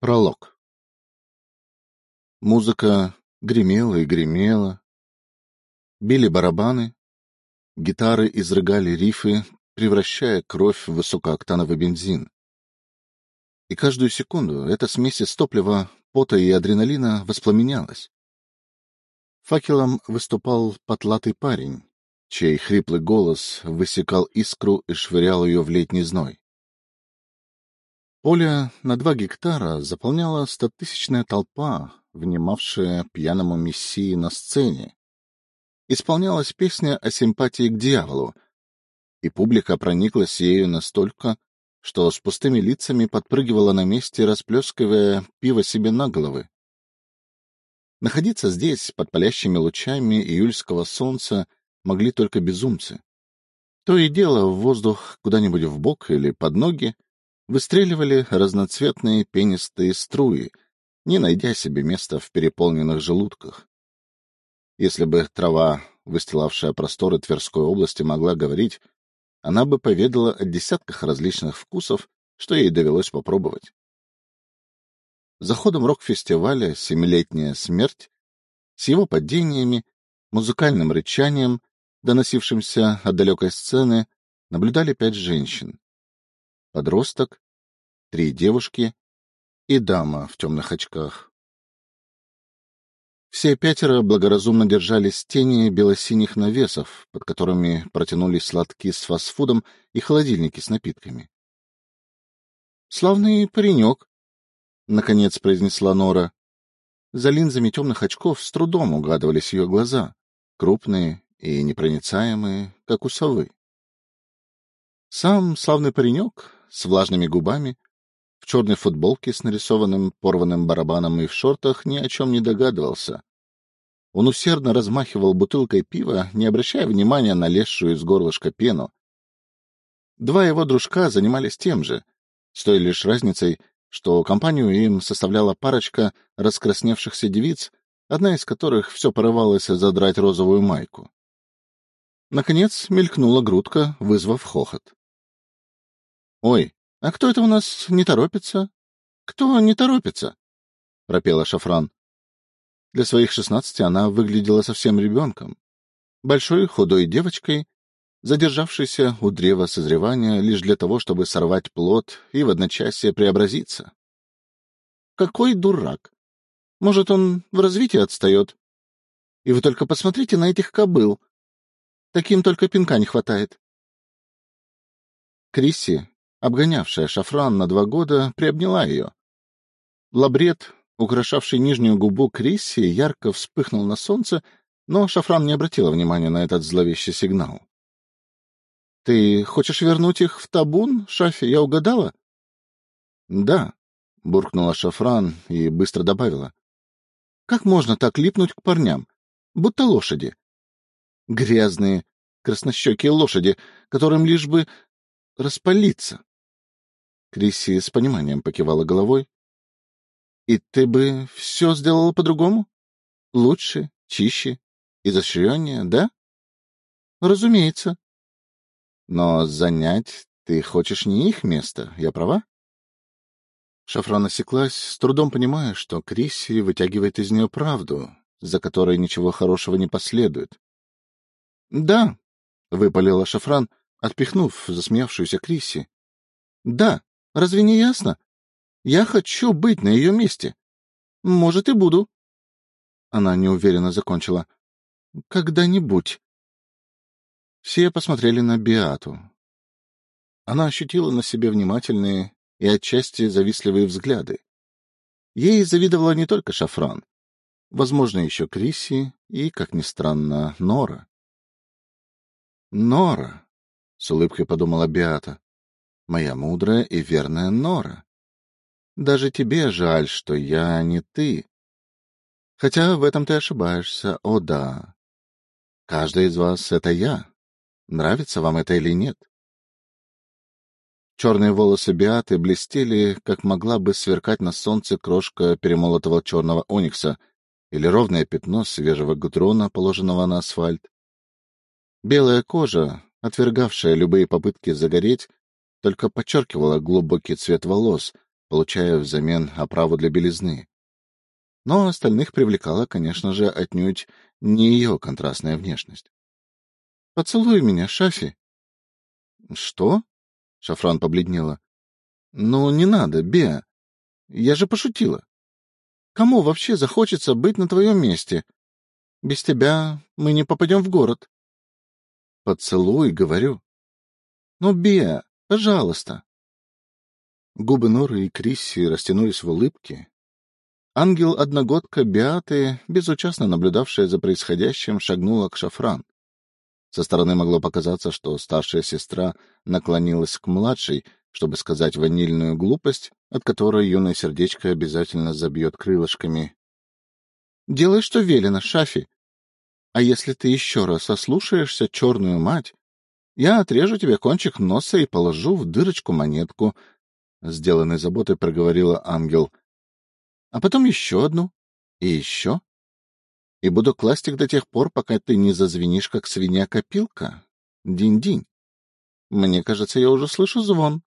Пролог. Музыка гремела и гремела. Били барабаны, гитары изрыгали рифы, превращая кровь в высокооктановый бензин. И каждую секунду эта смесь из топлива, пота и адреналина воспламенялась. Факелом выступал потлатый парень, чей хриплый голос высекал искру и швырял ее в летний зной. Поле на два гектара заполняла стотысячная толпа, внимавшая пьяному мессии на сцене. Исполнялась песня о симпатии к дьяволу, и публика прониклась ею настолько, что с пустыми лицами подпрыгивала на месте, расплескивая пиво себе на головы. Находиться здесь, под палящими лучами июльского солнца, могли только безумцы. То и дело в воздух куда-нибудь в бок или под ноги выстреливали разноцветные пенистые струи, не найдя себе места в переполненных желудках. Если бы трава, выстилавшая просторы Тверской области, могла говорить, она бы поведала о десятках различных вкусов, что ей довелось попробовать. За ходом рок-фестиваля «Семилетняя смерть» с его падениями, музыкальным рычанием, доносившимся от далекой сцены, наблюдали пять женщин подросток, три девушки и дама в темных очках. Все пятеро благоразумно держались тени белосиних навесов, под которыми протянулись сладки с фастфудом и холодильники с напитками. — Славный паренек, — наконец произнесла Нора. За линзами темных очков с трудом угадывались ее глаза, крупные и непроницаемые, как у совы. Сам славный паренек с влажными губами, в черной футболке с нарисованным порванным барабаном и в шортах ни о чем не догадывался. Он усердно размахивал бутылкой пива, не обращая внимания на лезшую из горлышка пену. Два его дружка занимались тем же, с той лишь разницей, что компанию им составляла парочка раскрасневшихся девиц, одна из которых все порывалась задрать розовую майку. Наконец мелькнула грудка, вызвав хохот. — Ой, а кто это у нас не торопится? Кто не торопится? — пропела Шафран. Для своих шестнадцати она выглядела совсем ребенком. Большой худой девочкой, задержавшейся у древа созревания лишь для того, чтобы сорвать плод и в одночасье преобразиться. Какой дурак! Может, он в развитии отстает? И вы только посмотрите на этих кобыл. Таким только пинка не хватает. Крисси, обгонявшая шафран на два года, приобняла ее. Лабрет, украшавший нижнюю губу Крисси, ярко вспыхнул на солнце, но шафран не обратила внимания на этот зловещий сигнал. — Ты хочешь вернуть их в табун, Шафи, я угадала? — Да, — буркнула шафран и быстро добавила. — Как можно так липнуть к парням? Будто лошади. Грязные, краснощекие лошади, которым лишь бы распалиться. Крисси с пониманием покивала головой. — И ты бы все сделала по-другому? Лучше, чище, изощреннее, да? — Разумеется. — Но занять ты хочешь не их место, я права? Шафран осеклась, с трудом понимая, что Крисси вытягивает из нее правду, за которой ничего хорошего не последует. — Да, — выпалила Шафран, отпихнув засмеявшуюся Крисси. — Да, Разве не ясно? Я хочу быть на ее месте. Может, и буду. Она неуверенно закончила. Когда-нибудь. Все посмотрели на Биату. Она ощутила на себе внимательные и отчасти завистливые взгляды. Ей завидовала не только Шафран, возможно, еще Крисси и, как ни странно, Нора. «Нора», — с улыбкой подумала Биата, моя мудрая и верная Нора. Даже тебе жаль, что я не ты. Хотя в этом ты ошибаешься, о да. Каждый из вас — это я. Нравится вам это или нет? Черные волосы Биаты блестели, как могла бы сверкать на солнце крошка перемолотого черного оникса или ровное пятно свежего гудрона, положенного на асфальт. Белая кожа, отвергавшая любые попытки загореть, только подчеркивала глубокий цвет волос, получая взамен оправу для белизны. Но остальных привлекала, конечно же, отнюдь не ее контрастная внешность. — Поцелуй меня, Шафи. — Что? — Шафран побледнела. — Ну, не надо, Беа. Я же пошутила. Кому вообще захочется быть на твоем месте? Без тебя мы не попадем в город. — Поцелуй, говорю. — Ну, Беа, пожалуйста. Губы Норы и Крисси растянулись в улыбке. Ангел-одногодка Биаты, безучастно наблюдавшая за происходящим, шагнула к шафран. Со стороны могло показаться, что старшая сестра наклонилась к младшей, чтобы сказать ванильную глупость, от которой юное сердечко обязательно забьет крылышками. — Делай, что велено, Шафи. А если ты еще раз ослушаешься черную мать, я отрежу тебе кончик носа и положу в дырочку монетку, — сделанной заботой проговорила ангел. — А потом еще одну. И еще. И буду класть их до тех пор, пока ты не зазвенишь, как свинья-копилка. Динь-динь. Мне кажется, я уже слышу звон.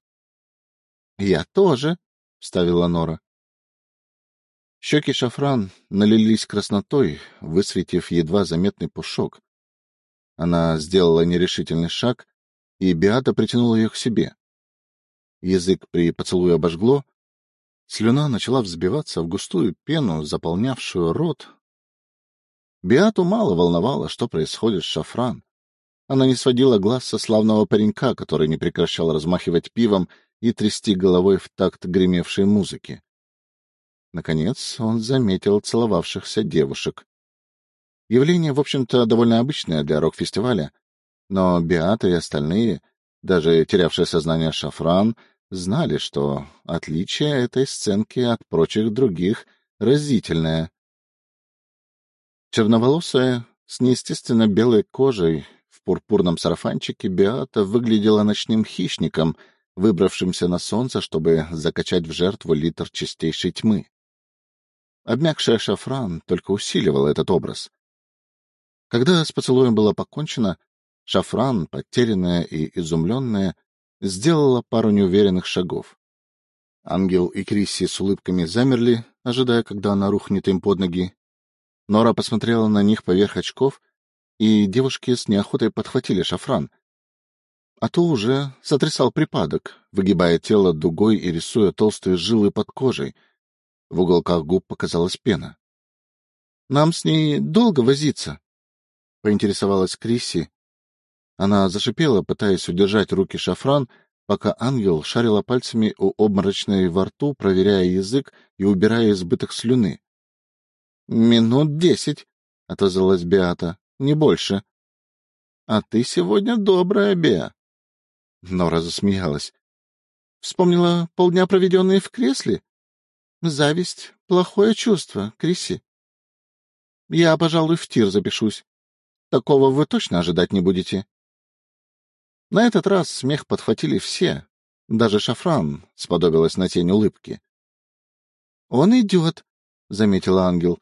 — Я тоже, — вставила Нора. Щеки шафран налились краснотой, высветив едва заметный пушок. Она сделала нерешительный шаг, и Биата притянула ее к себе. Язык при поцелуе обожгло, слюна начала взбиваться в густую пену, заполнявшую рот. Биату мало волновало, что происходит с Шафран. Она не сводила глаз со славного паренька, который не прекращал размахивать пивом и трясти головой в такт гремевшей музыки. Наконец он заметил целовавшихся девушек. Явление, в общем-то, довольно обычное для рок-фестиваля, но Биата и остальные, даже терявшие сознание Шафран, знали, что отличие этой сценки от прочих других разительное. Черноволосая, с неестественно белой кожей, в пурпурном сарафанчике Беата выглядела ночным хищником, выбравшимся на солнце, чтобы закачать в жертву литр чистейшей тьмы. Обмякшая шафран только усиливала этот образ. Когда с поцелуем было покончено, шафран, потерянная и изумленная, сделала пару неуверенных шагов. Ангел и Крисси с улыбками замерли, ожидая, когда она рухнет им под ноги. Нора посмотрела на них поверх очков, и девушки с неохотой подхватили шафран. А то уже сотрясал припадок, выгибая тело дугой и рисуя толстые жилы под кожей. В уголках губ показалась пена. — Нам с ней долго возиться? — поинтересовалась Крисси, она зашипела, пытаясь удержать руки шафран, пока ангел шарила пальцами у обморочной во рту, проверяя язык и убирая избыток слюны. — Минут десять, — отозвалась Беата, — не больше. — А ты сегодня добрая, Беа. Нора засмеялась. — Вспомнила полдня, проведенные в кресле? Зависть — плохое чувство, Криси. Я, пожалуй, в тир запишусь. Такого вы точно ожидать не будете. На этот раз смех подхватили все. Даже Шафран сподобилась на тень улыбки. — Он идет, — заметила ангел.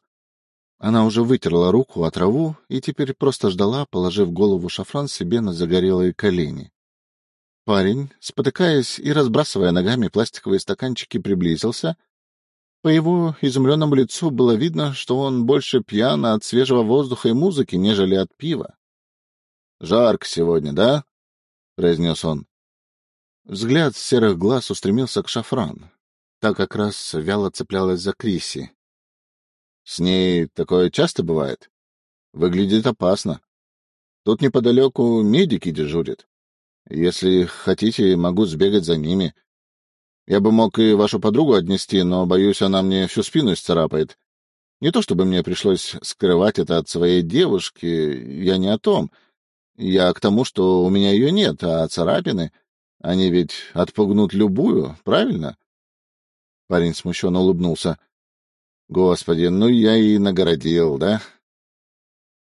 Она уже вытерла руку от траву и теперь просто ждала, положив голову Шафран себе на загорелые колени. Парень, спотыкаясь и разбрасывая ногами пластиковые стаканчики, приблизился. По его изумленному лицу было видно, что он больше пьян от свежего воздуха и музыки, нежели от пива. — Жарко сегодня, да? — произнес он. Взгляд серых глаз устремился к шафран. Та как раз вяло цеплялась за Криси. — С ней такое часто бывает? Выглядит опасно. Тут неподалеку медики дежурят. Если хотите, могу сбегать за ними. Я бы мог и вашу подругу отнести, но, боюсь, она мне всю спину исцарапает. Не то чтобы мне пришлось скрывать это от своей девушки, я не о том. Я к тому, что у меня ее нет, а царапины, они ведь отпугнут любую, правильно? Парень смущенно улыбнулся. Господи, ну я и нагородил, да?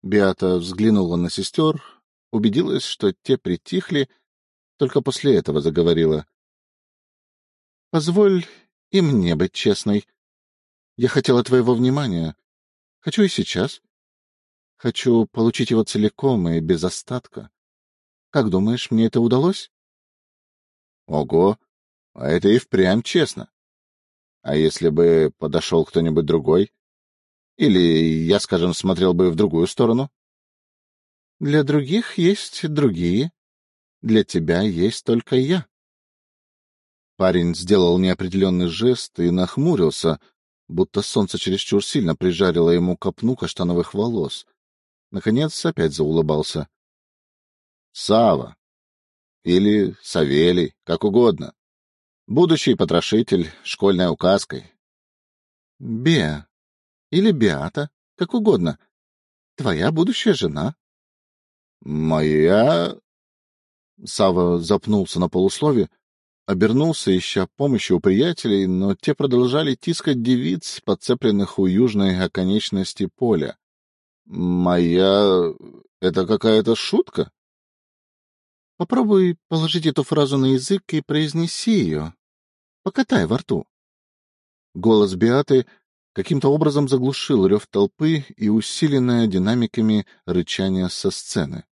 Биата взглянула на сестер, убедилась, что те притихли, только после этого заговорила. — Позволь и мне быть честной. Я хотела твоего внимания. Хочу и сейчас. Хочу получить его целиком и без остатка. Как думаешь, мне это удалось? Ого, а это и впрямь честно. А если бы подошел кто-нибудь другой? Или я, скажем, смотрел бы в другую сторону? Для других есть другие. Для тебя есть только я. Парень сделал неопределенный жест и нахмурился, будто солнце чересчур сильно прижарило ему копну каштановых волос. Наконец опять заулыбался. — Сава или Савелий, как угодно. Будущий потрошитель школьной указкой. — Беа или Беата, как угодно. Твоя будущая жена. — Моя... Сава запнулся на полуслове, обернулся, ища помощи у приятелей, но те продолжали тискать девиц, подцепленных у южной оконечности поля. — Моя... это какая-то шутка? Попробуй положить эту фразу на язык и произнеси ее. Покатай во рту. Голос Биаты каким-то образом заглушил рев толпы и усиленное динамиками рычание со сцены.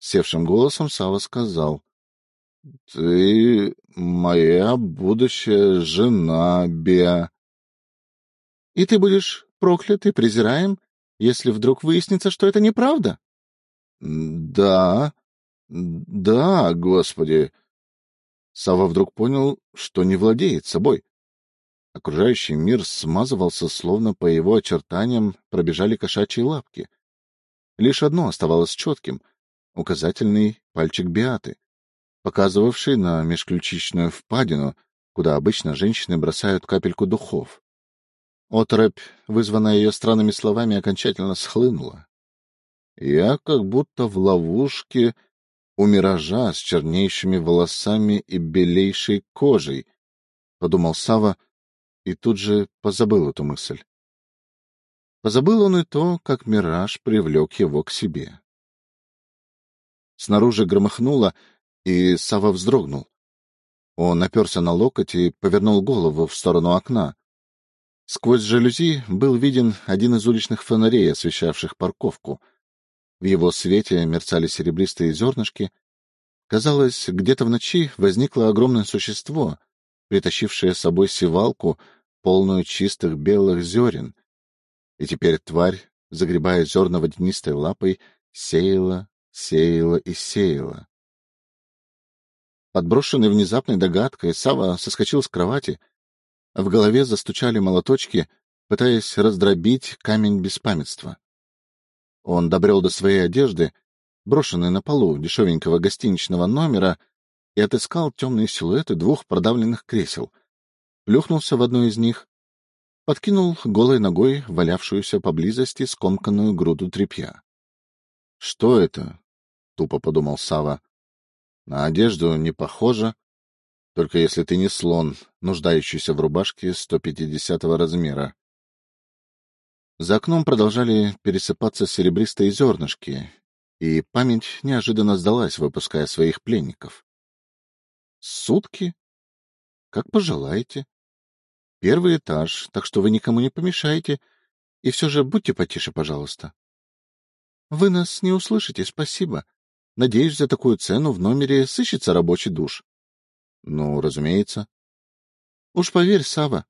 Севшим голосом Сава сказал. — Ты моя будущая жена, Беа. — И ты будешь проклят и презираем, если вдруг выяснится, что это неправда? — Да, да, господи. Сава вдруг понял, что не владеет собой. Окружающий мир смазывался, словно по его очертаниям пробежали кошачьи лапки. Лишь одно оставалось четким — указательный пальчик Биаты, показывавший на межключичную впадину, куда обычно женщины бросают капельку духов. Оторопь, вызванная ее странными словами, окончательно схлынула. Я как будто в ловушке у миража с чернейшими волосами и белейшей кожей, — подумал Сава и тут же позабыл эту мысль. Позабыл он и то, как мираж привлек его к себе. Снаружи громыхнуло, и Сава вздрогнул. Он оперся на локоть и повернул голову в сторону окна. Сквозь жалюзи был виден один из уличных фонарей, освещавших парковку — в его свете мерцали серебристые зернышки. Казалось, где-то в ночи возникло огромное существо, притащившее с собой севалку, полную чистых белых зерен. И теперь тварь, загребая зерна водянистой лапой, сеяла, сеяла и сеяла. Подброшенный внезапной догадкой, Сава соскочил с кровати. В голове застучали молоточки, пытаясь раздробить камень беспамятства. Он добрел до своей одежды, брошенной на полу дешевенького гостиничного номера, и отыскал темные силуэты двух продавленных кресел. Плюхнулся в одно из них, подкинул голой ногой валявшуюся поблизости скомканную груду тряпья. — Что это? — тупо подумал Сава. На одежду не похоже, только если ты не слон, нуждающийся в рубашке 150-го размера. За окном продолжали пересыпаться серебристые зернышки, и память неожиданно сдалась, выпуская своих пленников. Сутки? Как пожелаете. Первый этаж, так что вы никому не помешаете, и все же будьте потише, пожалуйста. Вы нас не услышите, спасибо. Надеюсь, за такую цену в номере сыщется рабочий душ. Ну, разумеется. Уж поверь, Сава,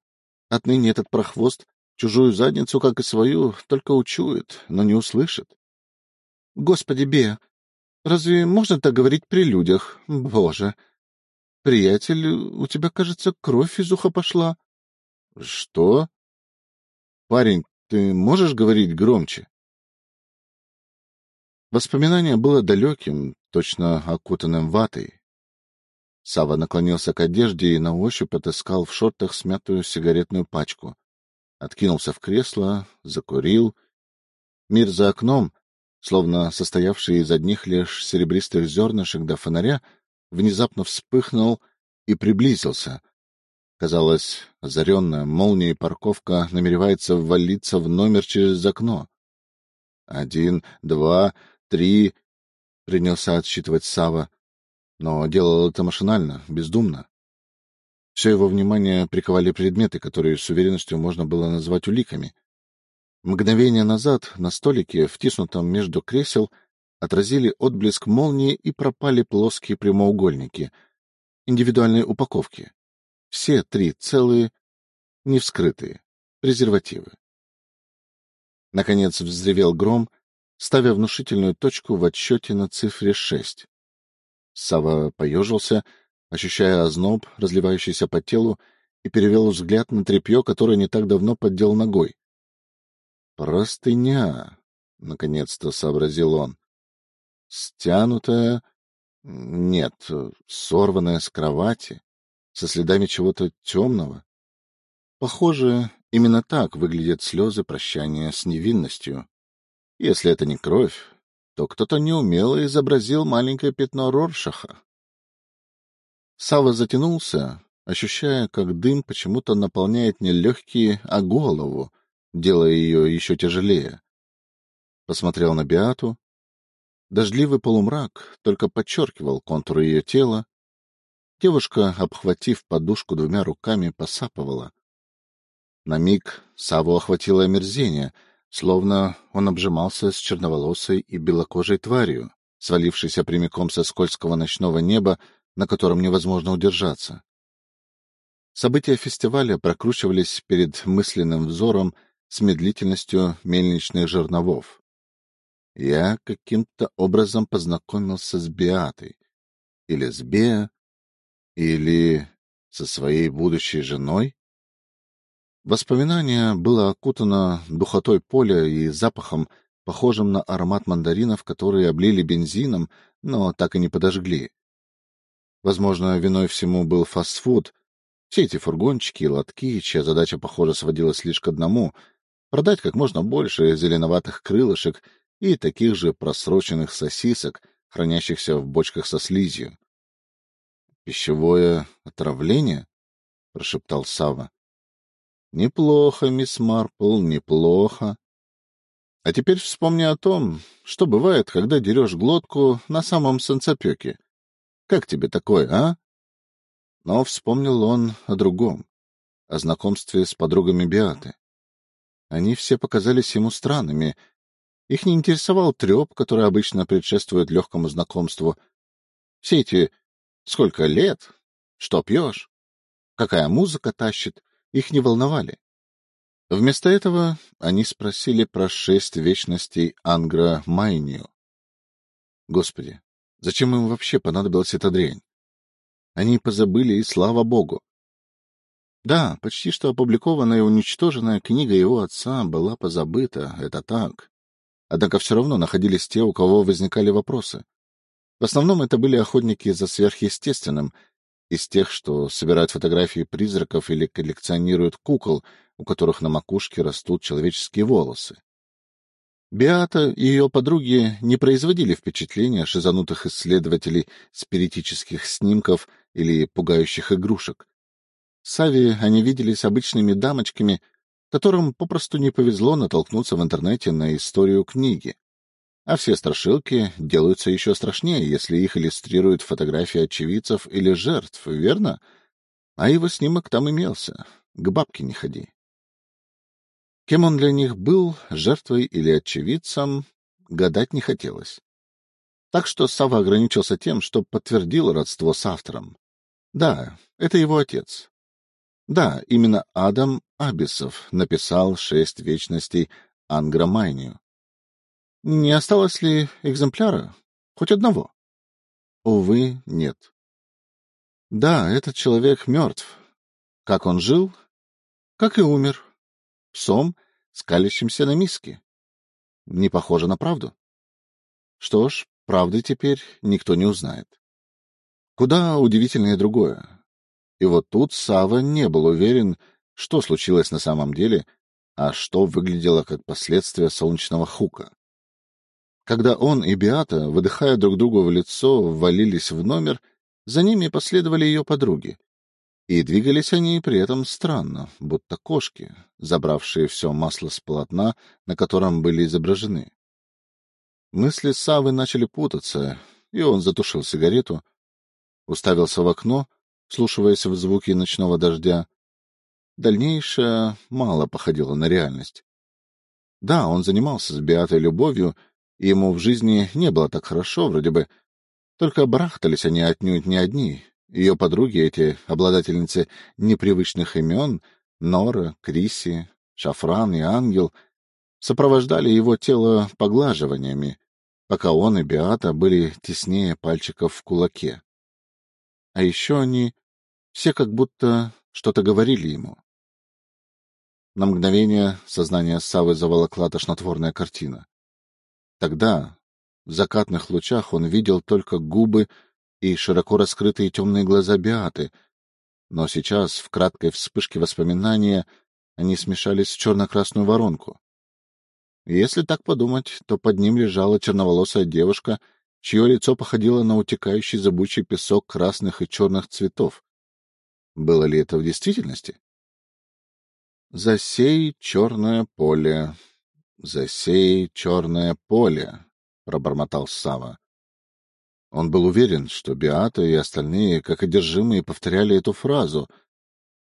отныне этот прохвост Чужую задницу, как и свою, только учует, но не услышит. Господи, Беа, разве можно так говорить при людях? Боже! Приятель, у тебя, кажется, кровь из уха пошла. Что? Парень, ты можешь говорить громче? Воспоминание было далеким, точно окутанным ватой. Сава наклонился к одежде и на ощупь отыскал в шортах смятую сигаретную пачку откинулся в кресло, закурил. Мир за окном, словно состоявший из одних лишь серебристых зернышек до фонаря, внезапно вспыхнул и приблизился. Казалось, озаренная молнией парковка намеревается ввалиться в номер через окно. Один, два, три... Принялся отсчитывать Сава, но делал это машинально, бездумно. Все его внимание приковали предметы, которые с уверенностью можно было назвать уликами. Мгновение назад на столике, втиснутом между кресел, отразили отблеск молнии и пропали плоские прямоугольники, индивидуальные упаковки. Все три целые, не вскрытые, презервативы. Наконец взревел гром, ставя внушительную точку в отсчете на цифре шесть. Сава поежился, ощущая озноб, разливающийся по телу, и перевел взгляд на тряпье, которое не так давно поддел ногой. «Простыня!» — наконец-то сообразил он. «Стянутая... Нет, сорванная с кровати, со следами чего-то темного. Похоже, именно так выглядят слезы прощания с невинностью. Если это не кровь, то кто-то неумело изобразил маленькое пятно Роршаха. Сава затянулся, ощущая, как дым почему-то наполняет не легкие, а голову, делая ее еще тяжелее. Посмотрел на Биату. Дождливый полумрак только подчеркивал контуры ее тела. Девушка, обхватив подушку двумя руками, посапывала. На миг Саву охватило омерзение — словно он обжимался с черноволосой и белокожей тварью, свалившейся прямиком со скользкого ночного неба, на котором невозможно удержаться. События фестиваля прокручивались перед мысленным взором с медлительностью мельничных жерновов. Я каким-то образом познакомился с Беатой. Или с Беа, или со своей будущей женой. Воспоминание было окутано духотой поля и запахом, похожим на аромат мандаринов, которые облили бензином, но так и не подожгли. Возможно, виной всему был фастфуд. Все эти фургончики и лотки, чья задача, похоже, сводилась лишь к одному — продать как можно больше зеленоватых крылышек и таких же просроченных сосисок, хранящихся в бочках со слизью. «Пищевое отравление?» — прошептал Сава. Неплохо, мисс Марпл, неплохо. А теперь вспомни о том, что бывает, когда дерешь глотку на самом санцепёке. Как тебе такое, а? Но вспомнил он о другом, о знакомстве с подругами Биаты. Они все показались ему странными. Их не интересовал треп, который обычно предшествует легкому знакомству. Все эти «сколько лет?», «что пьешь?», «какая музыка тащит?», их не волновали. Вместо этого они спросили про шесть вечностей Ангра Майнию. Господи, зачем им вообще понадобилась эта дрянь? Они позабыли, и слава богу. Да, почти что опубликованная и уничтоженная книга его отца была позабыта, это так. Однако все равно находились те, у кого возникали вопросы. В основном это были охотники за сверхъестественным, из тех, что собирают фотографии призраков или коллекционируют кукол, у которых на макушке растут человеческие волосы. Биата и ее подруги не производили впечатления шизанутых исследователей спиритических снимков или пугающих игрушек. Сави они виделись обычными дамочками, которым попросту не повезло натолкнуться в интернете на историю книги. А все страшилки делаются еще страшнее, если их иллюстрируют фотографии очевидцев или жертв, верно? А его снимок там имелся. К бабке не ходи. Кем он для них был, жертвой или очевидцем, гадать не хотелось. Так что Сава ограничился тем, что подтвердил родство с автором. Да, это его отец. Да, именно Адам Абисов написал «Шесть вечностей» Ангромайнию. Не осталось ли экземпляра? Хоть одного? Увы, нет. Да, этот человек мертв. Как он жил? Как и умер. Псом, скалящимся на миске. Не похоже на правду. Что ж, правды теперь никто не узнает. Куда удивительнее другое. И вот тут Сава не был уверен, что случилось на самом деле, а что выглядело как последствия солнечного хука. Когда он и Биата, выдыхая друг другу в лицо, ввалились в номер, за ними последовали ее подруги. И двигались они при этом странно, будто кошки, забравшие все масло с полотна, на котором были изображены. Мысли Савы начали путаться, и он затушил сигарету, уставился в окно, слушаясь в звуки ночного дождя. Дальнейшее мало походило на реальность. Да, он занимался с Биатой любовью, Ему в жизни не было так хорошо, вроде бы. Только барахтались они отнюдь не одни. Ее подруги, эти обладательницы непривычных имен, Нора, Криси, Шафран и Ангел сопровождали его тело поглаживаниями, пока он и Беата были теснее пальчиков в кулаке. А еще они все как будто что-то говорили ему. На мгновение сознание Савы заволокла тошнотворная картина. Тогда, в закатных лучах, он видел только губы и широко раскрытые темные глаза Биаты, но сейчас, в краткой вспышке воспоминания, они смешались в черно-красную воронку. Если так подумать, то под ним лежала черноволосая девушка, чье лицо походило на утекающий зыбучий песок красных и черных цветов. Было ли это в действительности? «Засей черное поле, засей черное поле», — пробормотал Сава. Он был уверен, что Биата и остальные, как одержимые, повторяли эту фразу.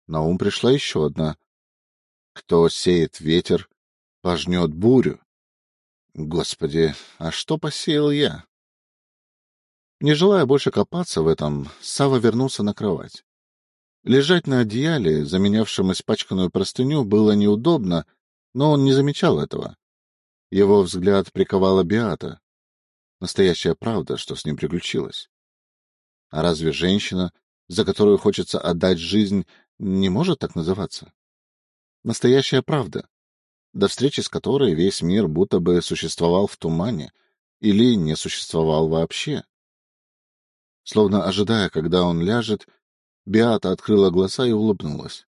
На ум пришла еще одна. «Кто сеет ветер, пожнет бурю». Господи, а что посеял я? Не желая больше копаться в этом, Сава вернулся на кровать. Лежать на одеяле, заменявшем испачканную простыню, было неудобно, но он не замечал этого. Его взгляд приковала Биата. Настоящая правда, что с ним приключилось. А разве женщина, за которую хочется отдать жизнь, не может так называться? Настоящая правда, до встречи с которой весь мир будто бы существовал в тумане или не существовал вообще. Словно ожидая, когда он ляжет, Биата открыла глаза и улыбнулась.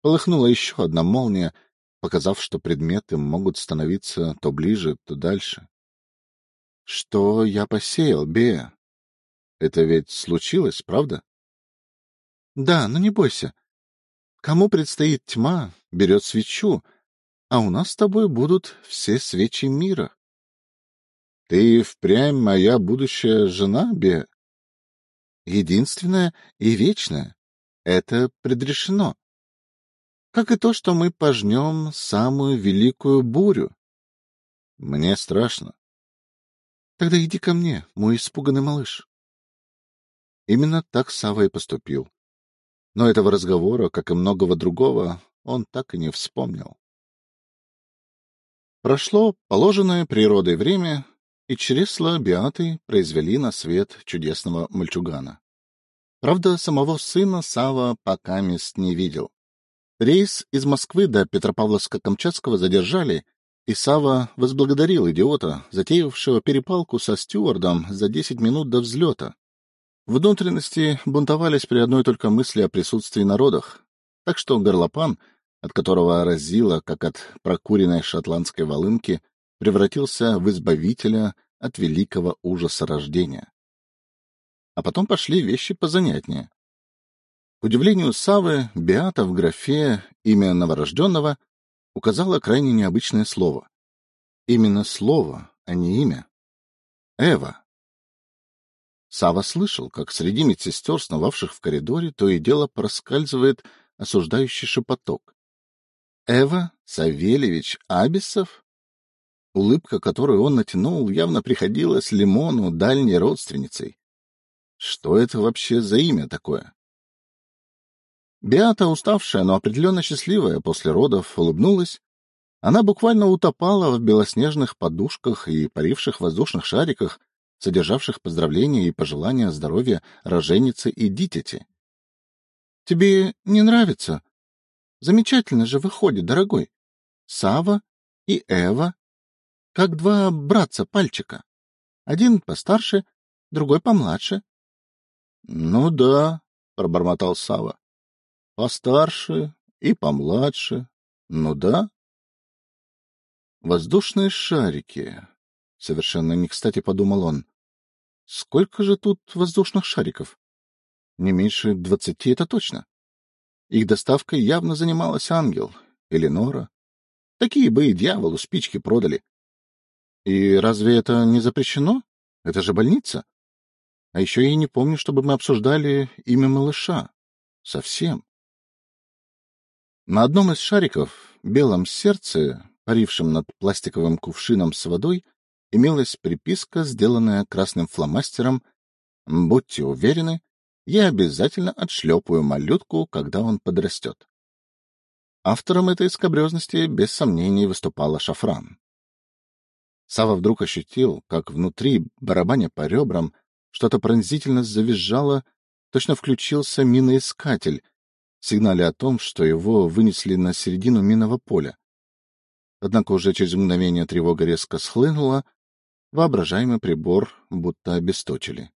Полыхнула еще одна молния, показав, что предметы могут становиться то ближе, то дальше. — Что я посеял, Бея? Это ведь случилось, правда? — Да, но не бойся. Кому предстоит тьма, берет свечу, а у нас с тобой будут все свечи мира. — Ты впрямь моя будущая жена, Бея? единственное и вечное. Это предрешено. Как и то, что мы пожнем самую великую бурю. Мне страшно. Тогда иди ко мне, мой испуганный малыш. Именно так Сава и поступил. Но этого разговора, как и многого другого, он так и не вспомнил. Прошло положенное природой время, и чресла Биаты произвели на свет чудесного мальчугана. Правда, самого сына Сава пока мест не видел. Рейс из Москвы до Петропавловска-Камчатского задержали, и Сава возблагодарил идиота, затеявшего перепалку со стюардом за десять минут до взлета. Внутренности бунтовались при одной только мысли о присутствии народах, так что горлопан, от которого разило, как от прокуренной шотландской волынки, превратился в избавителя от великого ужаса рождения. А потом пошли вещи позанятнее. Удивлению Савы, Беата в графе «Имя новорожденного» указала крайне необычное слово. Именно слово, а не имя. Эва. Сава слышал, как среди медсестер, сновавших в коридоре, то и дело проскальзывает осуждающий шепоток. Эва Савельевич Абисов? Улыбка, которую он натянул, явно приходилась Лимону дальней родственницей. Что это вообще за имя такое? Беата, уставшая, но определенно счастливая после родов, улыбнулась. Она буквально утопала в белоснежных подушках и паривших воздушных шариках, содержавших поздравления и пожелания здоровья роженицы и дитяти. — Тебе не нравится? Замечательно же выходит, дорогой. Сава и Эва как два братца-пальчика. Один постарше, другой помладше. — Ну да, — пробормотал Сава. Постарше и помладше. Ну да. Воздушные шарики. Совершенно не кстати подумал он. Сколько же тут воздушных шариков? Не меньше двадцати, это точно. Их доставкой явно занималась ангел, Эленора. Такие бы и дьяволу спички продали. И разве это не запрещено? Это же больница. А еще я не помню, чтобы мы обсуждали имя малыша. Совсем. На одном из шариков, белом сердце, парившем над пластиковым кувшином с водой, имелась приписка, сделанная красным фломастером «Будьте уверены, я обязательно отшлепаю малютку, когда он подрастет». Автором этой скобрезности без сомнений выступала Шафран. Сава вдруг ощутил, как внутри, барабаня по ребрам, что-то пронзительно завизжало, точно включился миноискатель, сигнале о том, что его вынесли на середину минного поля. Однако уже через мгновение тревога резко схлынула, воображаемый прибор будто обесточили.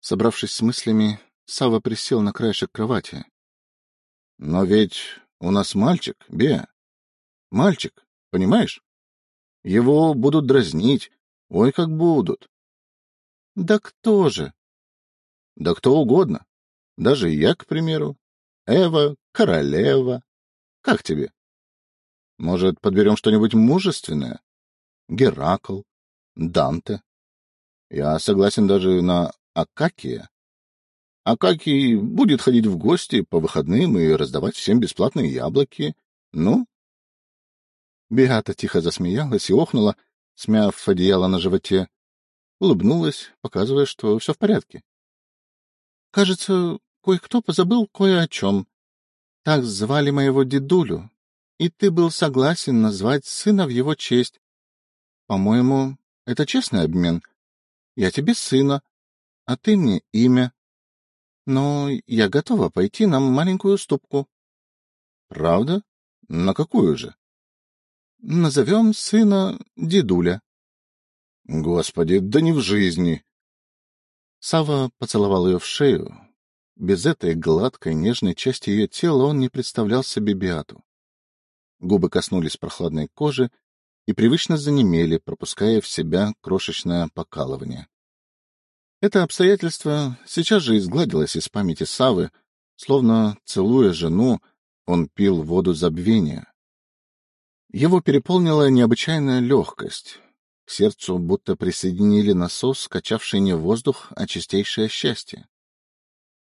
Собравшись с мыслями, Сава присел на краешек кровати. — Но ведь у нас мальчик, Беа. Мальчик, понимаешь? Его будут дразнить. Ой, как будут. — Да кто же? — Да кто угодно. Даже я, к примеру. Эва, королева. Как тебе? Может, подберем что-нибудь мужественное? Геракл, Данте. Я согласен даже на Акакия. Акакий будет ходить в гости по выходным и раздавать всем бесплатные яблоки. Ну? Беата тихо засмеялась и охнула, смяв одеяло на животе. Улыбнулась, показывая, что все в порядке. — Кажется, кое-кто позабыл кое о чем. Так звали моего дедулю, и ты был согласен назвать сына в его честь. По-моему, это честный обмен. Я тебе сына, а ты мне имя. Но я готова пойти на маленькую уступку. — Правда? На какую же? — Назовем сына Дедуля. — Господи, да не в жизни! Сава поцеловал ее в шею. Без этой гладкой, нежной части ее тела он не представлял себе Биату. Губы коснулись прохладной кожи и привычно занемели, пропуская в себя крошечное покалывание. Это обстоятельство сейчас же изгладилось из памяти Савы, словно, целуя жену, он пил воду забвения. Его переполнила необычайная легкость. К сердцу будто присоединили насос, качавший не воздух, а чистейшее счастье. —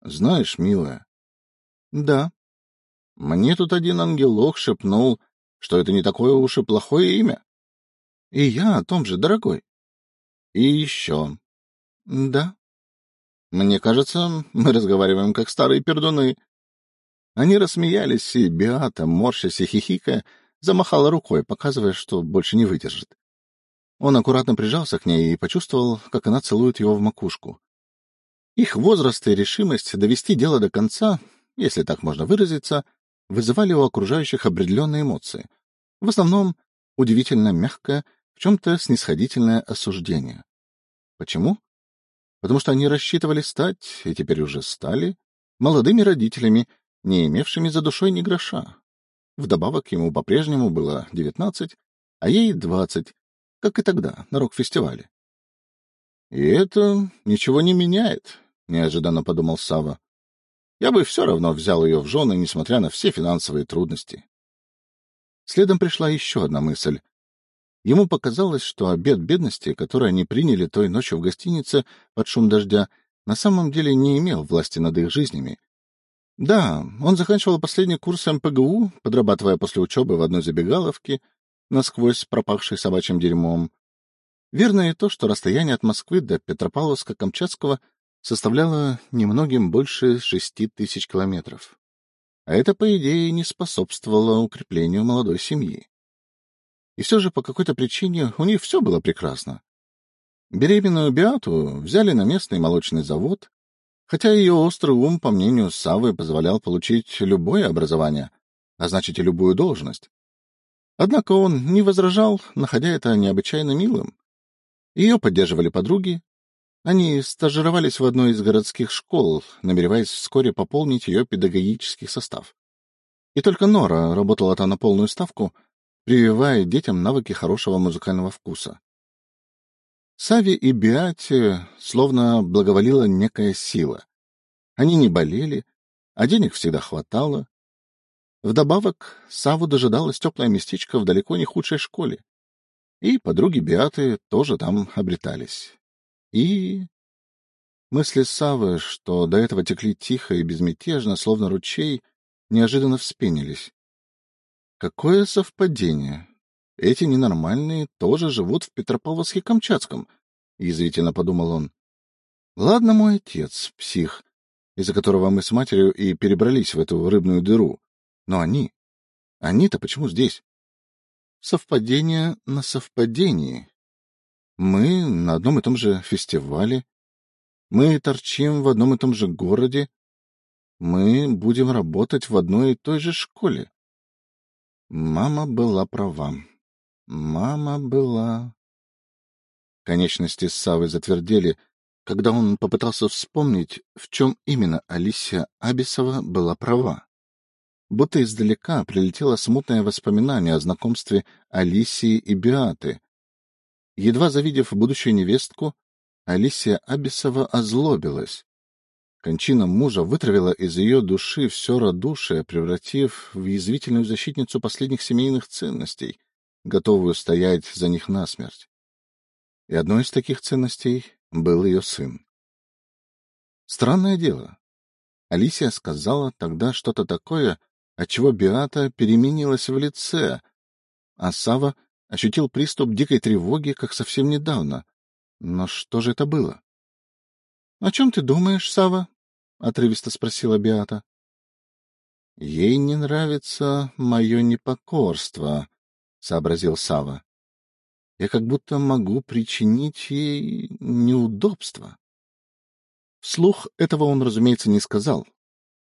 Знаешь, милая. — Да. — Мне тут один ангелок шепнул, что это не такое уж и плохое имя. — И я о том же, дорогой. — И еще. — Да. — Мне кажется, мы разговариваем как старые пердуны. Они рассмеялись, и Биата, морщась и хихикая, замахала рукой, показывая, что больше не выдержит. Он аккуратно прижался к ней и почувствовал, как она целует его в макушку. Их возраст и решимость довести дело до конца, если так можно выразиться, вызывали у окружающих определенные эмоции. В основном удивительно мягкое, в чем-то снисходительное осуждение. Почему? Потому что они рассчитывали стать, и теперь уже стали, молодыми родителями, не имевшими за душой ни гроша. Вдобавок ему по-прежнему было девятнадцать, а ей двадцать, как и тогда, на рок-фестивале. — И это ничего не меняет, — неожиданно подумал Сава. Я бы все равно взял ее в жены, несмотря на все финансовые трудности. Следом пришла еще одна мысль. Ему показалось, что обед бедности, который они приняли той ночью в гостинице под шум дождя, на самом деле не имел власти над их жизнями. Да, он заканчивал последний курс МПГУ, подрабатывая после учебы в одной забегаловке, насквозь пропахшей собачьим дерьмом. Верно и то, что расстояние от Москвы до Петропавловска-Камчатского составляла немногим больше шести тысяч километров. А это, по идее, не способствовало укреплению молодой семьи. И все же по какой-то причине у них все было прекрасно. Беременную Биату взяли на местный молочный завод, хотя ее острый ум, по мнению Савы, позволял получить любое образование, а значит и любую должность. Однако он не возражал, находя это необычайно милым. Ее поддерживали подруги, они стажировались в одной из городских школ, намереваясь вскоре пополнить ее педагогический состав. И только Нора работала там на полную ставку, прививая детям навыки хорошего музыкального вкуса. Сави и Биате словно благоволила некая сила. Они не болели, а денег всегда хватало. Вдобавок, Саву дожидалось теплое местечко в далеко не худшей школе. И подруги Биаты тоже там обретались. И... Мысли Савы, что до этого текли тихо и безмятежно, словно ручей, неожиданно вспенились. Какое совпадение! Эти ненормальные тоже живут в Петропавловске-Камчатском, — язвительно подумал он. Ладно, мой отец, псих, из-за которого мы с матерью и перебрались в эту рыбную дыру, но они Они-то почему здесь? Совпадение на совпадении. Мы на одном и том же фестивале. Мы торчим в одном и том же городе. Мы будем работать в одной и той же школе. Мама была права. Мама была... Конечности Савы затвердели, когда он попытался вспомнить, в чем именно Алисия Абисова была права. Будто издалека прилетело смутное воспоминание о знакомстве Алисии и Биаты. Едва завидев будущую невестку, Алисия Абисова озлобилась. Кончина мужа вытравила из ее души все радушие, превратив в язвительную защитницу последних семейных ценностей, готовую стоять за них насмерть. И одной из таких ценностей был ее сын. Странное дело. Алисия сказала тогда что-то такое, отчего Биата переменилась в лице, а Сава ощутил приступ дикой тревоги, как совсем недавно. Но что же это было? — О чем ты думаешь, Сава? отрывисто спросила Биата. — Ей не нравится мое непокорство, — сообразил Сава. Я как будто могу причинить ей неудобства. Вслух этого он, разумеется, не сказал,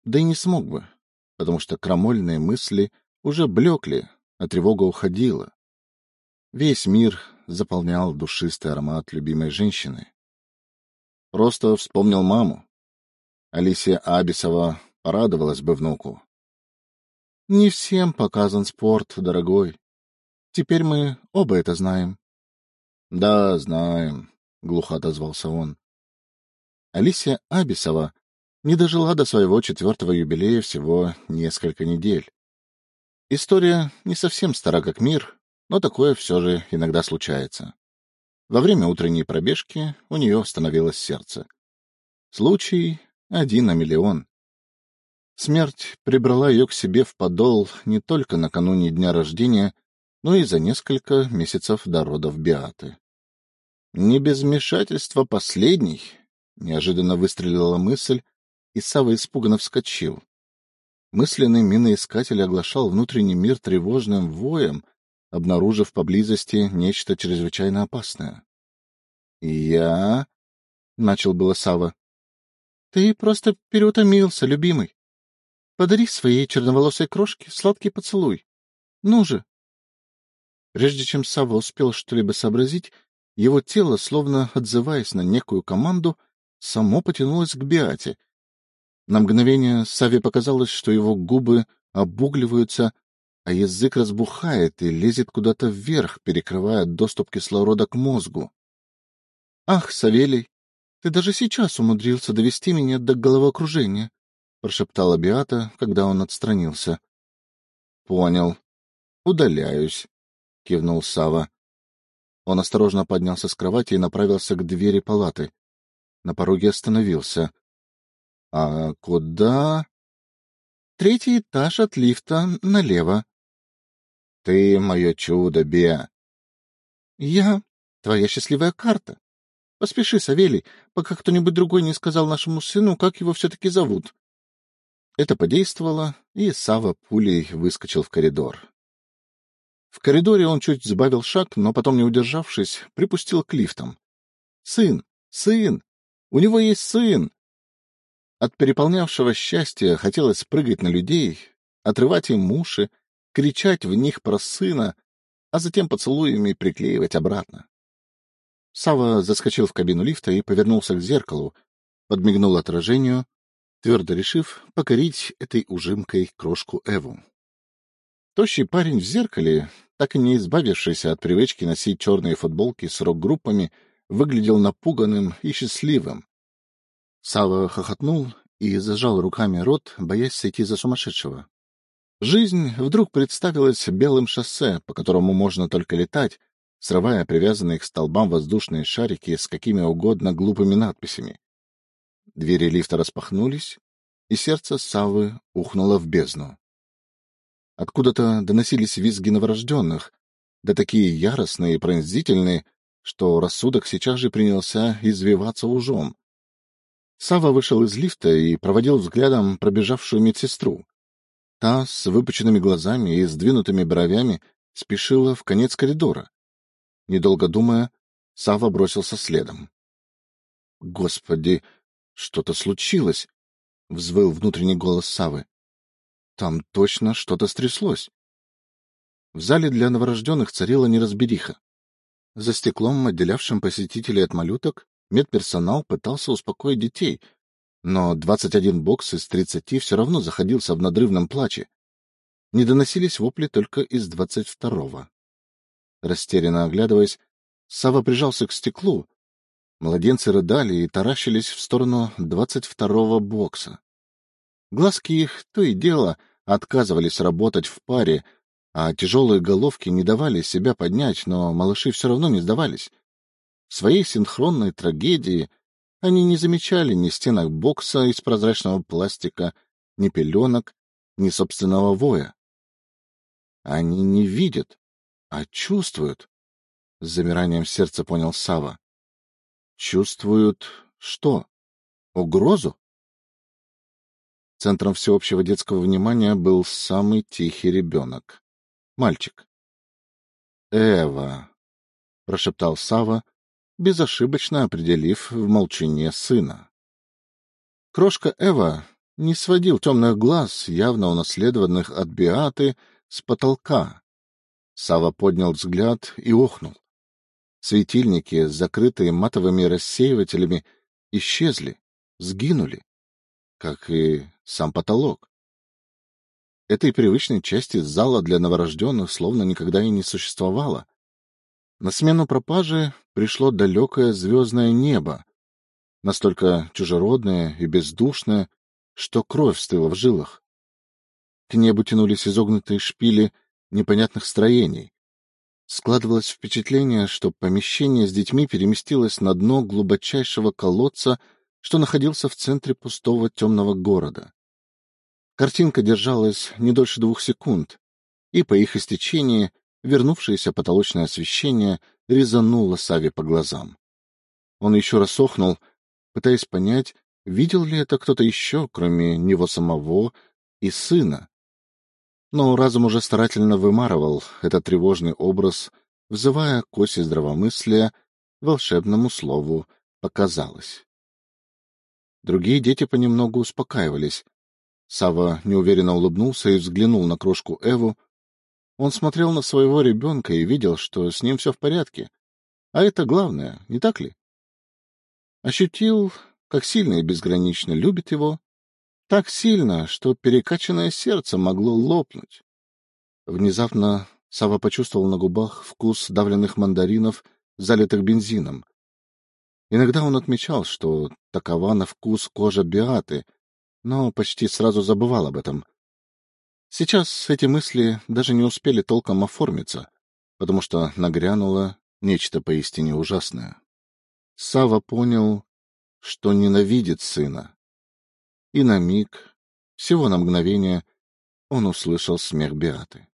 да и не смог бы, потому что крамольные мысли уже блекли, а тревога уходила. Весь мир заполнял душистый аромат любимой женщины. Просто вспомнил маму. Алисия Абисова порадовалась бы внуку. — Не всем показан спорт, дорогой. Теперь мы оба это знаем. — Да, знаем, — глухо отозвался он. Алисия Абисова не дожила до своего четвертого юбилея всего несколько недель. История не совсем стара как мир, но такое все же иногда случается. Во время утренней пробежки у нее остановилось сердце. Случай один на миллион. Смерть прибрала ее к себе в подол не только накануне дня рождения, но и за несколько месяцев до родов Биаты. Не без вмешательства последней, неожиданно выстрелила мысль, и Сава испуганно вскочил. Мысленный миноискатель оглашал внутренний мир тревожным воем, обнаружив поблизости нечто чрезвычайно опасное. — Я... — начал было Сава. — Ты просто переутомился, любимый. Подари своей черноволосой крошке сладкий поцелуй. Ну же, Прежде чем Сава успел что-либо сообразить, его тело, словно отзываясь на некую команду, само потянулось к Биате. На мгновение Саве показалось, что его губы обугливаются, а язык разбухает и лезет куда-то вверх, перекрывая доступ кислорода к мозгу. — Ах, Савелий, ты даже сейчас умудрился довести меня до головокружения, — прошептала Биата, когда он отстранился. — Понял. Удаляюсь кивнул Сава. Он осторожно поднялся с кровати и направился к двери палаты. На пороге остановился. — А куда? — Третий этаж от лифта налево. — Ты мое чудо, Беа. — Я твоя счастливая карта. Поспеши, Савелий, пока кто-нибудь другой не сказал нашему сыну, как его все-таки зовут. Это подействовало, и Сава пулей выскочил в коридор. В коридоре он чуть сбавил шаг, но потом, не удержавшись, припустил к лифтам. «Сын! Сын! У него есть сын!» От переполнявшего счастья хотелось прыгать на людей, отрывать им уши, кричать в них про сына, а затем поцелуями приклеивать обратно. Сава заскочил в кабину лифта и повернулся к зеркалу, подмигнул отражению, твердо решив покорить этой ужимкой крошку Эву. Тощий парень в зеркале, так и не избавившийся от привычки носить черные футболки с рок-группами, выглядел напуганным и счастливым. Сава хохотнул и зажал руками рот, боясь сойти за сумасшедшего. Жизнь вдруг представилась белым шоссе, по которому можно только летать, срывая привязанные к столбам воздушные шарики с какими угодно глупыми надписями. Двери лифта распахнулись, и сердце Савы ухнуло в бездну. Откуда-то доносились визги новорожденных, да такие яростные и пронзительные, что рассудок сейчас же принялся извиваться ужом. Сава вышел из лифта и проводил взглядом пробежавшую медсестру. Та с выпученными глазами и сдвинутыми бровями спешила в конец коридора. Недолго думая, Сава бросился следом. — Господи, что-то случилось! — взвыл внутренний голос Савы. — Там точно что-то стряслось. В зале для новорожденных царила неразбериха. За стеклом, отделявшим посетителей от малюток, медперсонал пытался успокоить детей, но 21 бокс из 30 все равно заходился в надрывном плаче. Не доносились вопли только из 22-го. Растерянно оглядываясь, Сава прижался к стеклу. Младенцы рыдали и таращились в сторону 22-го бокса. Глазки их то и дело отказывались работать в паре, а тяжелые головки не давали себя поднять, но малыши все равно не сдавались. В своей синхронной трагедии они не замечали ни стенок бокса из прозрачного пластика, ни пеленок, ни собственного воя. Они не видят, а чувствуют. С замиранием сердца понял Сава. Чувствуют что? Угрозу? Центром всеобщего детского внимания был самый тихий ребенок. Мальчик. «Эва», — прошептал Сава, безошибочно определив в молчине сына. Крошка Эва не сводил темных глаз, явно унаследованных от Биаты, с потолка. Сава поднял взгляд и охнул. Светильники, закрытые матовыми рассеивателями, исчезли, сгинули, как и сам потолок. Этой привычной части зала для новорожденных словно никогда и не существовало. На смену пропаже пришло далекое звездное небо, настолько чужеродное и бездушное, что кровь стыла в жилах. К небу тянулись изогнутые шпили непонятных строений. Складывалось впечатление, что помещение с детьми переместилось на дно глубочайшего колодца, что находился в центре пустого темного города. Картинка держалась не дольше двух секунд, и по их истечении вернувшееся потолочное освещение резануло Сави по глазам. Он еще раз охнул, пытаясь понять, видел ли это кто-то еще, кроме него самого и сына. Но разум уже старательно вымарывал этот тревожный образ, взывая к оси здравомыслия, волшебному слову «показалось». Другие дети понемногу успокаивались, Сава неуверенно улыбнулся и взглянул на крошку Эву. Он смотрел на своего ребенка и видел, что с ним все в порядке. А это главное, не так ли? Ощутил, как сильно и безгранично любит его, так сильно, что перекачанное сердце могло лопнуть. Внезапно Сава почувствовал на губах вкус давленных мандаринов, залитых бензином. Иногда он отмечал, что такова на вкус кожа Биаты — но почти сразу забывал об этом. Сейчас эти мысли даже не успели толком оформиться, потому что нагрянуло нечто поистине ужасное. Сава понял, что ненавидит сына. И на миг, всего на мгновение, он услышал смех Беаты.